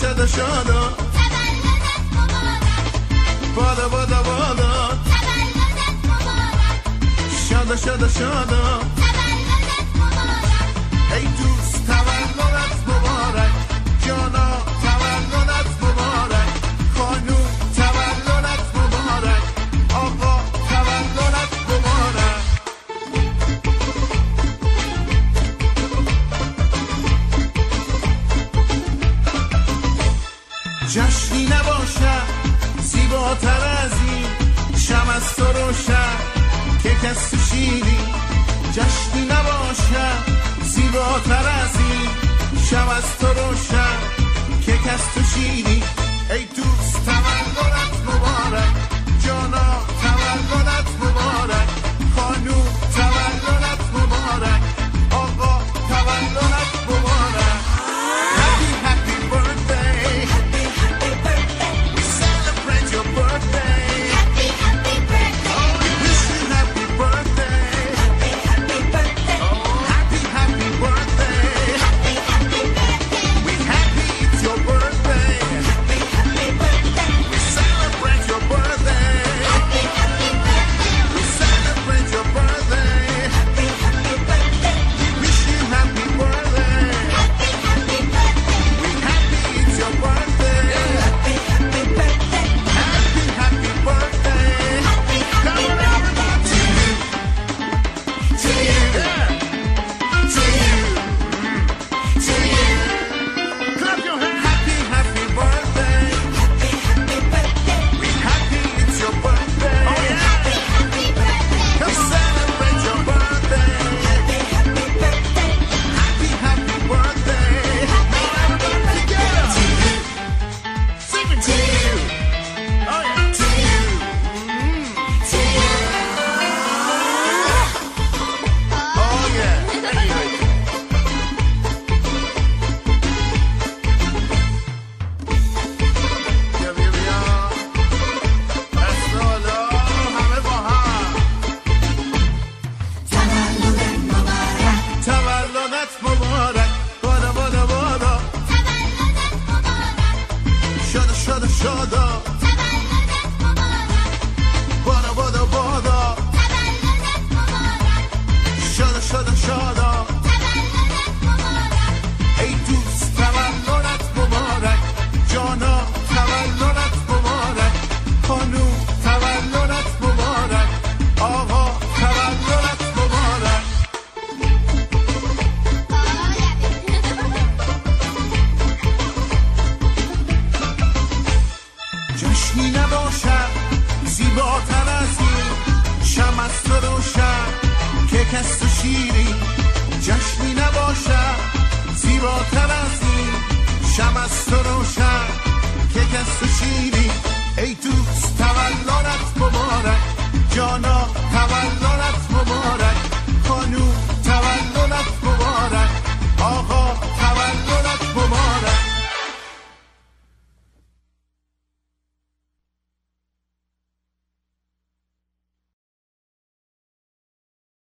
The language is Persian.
شدا شدا تولدت مبارک بادا بادا بادا تولدت مبارک شدا شدا شدا جشنی نباشد زیباتر از این شم از تو روشن. که کس تو شیری جشنی نباشد زیباتر از این شم از تو روشن. Buca'da جشنی نباشد زیباتر از این شم از تو روشن که کس تو شیری جشنی نباشد زیباتر از این شم از روشن